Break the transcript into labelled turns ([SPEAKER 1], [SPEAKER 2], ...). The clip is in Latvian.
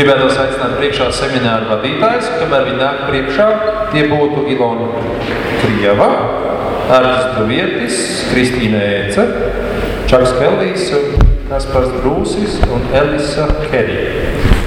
[SPEAKER 1] Gribētu aicināt priekšā semināru vadītājus, kamēr viņi nāk priekšā, tie būtu Ilona Krieva, Ārķis Duvietis, Kristīna Ēce, Čaks Kellijs, Kaspars Brūsis un Elisa Kerija.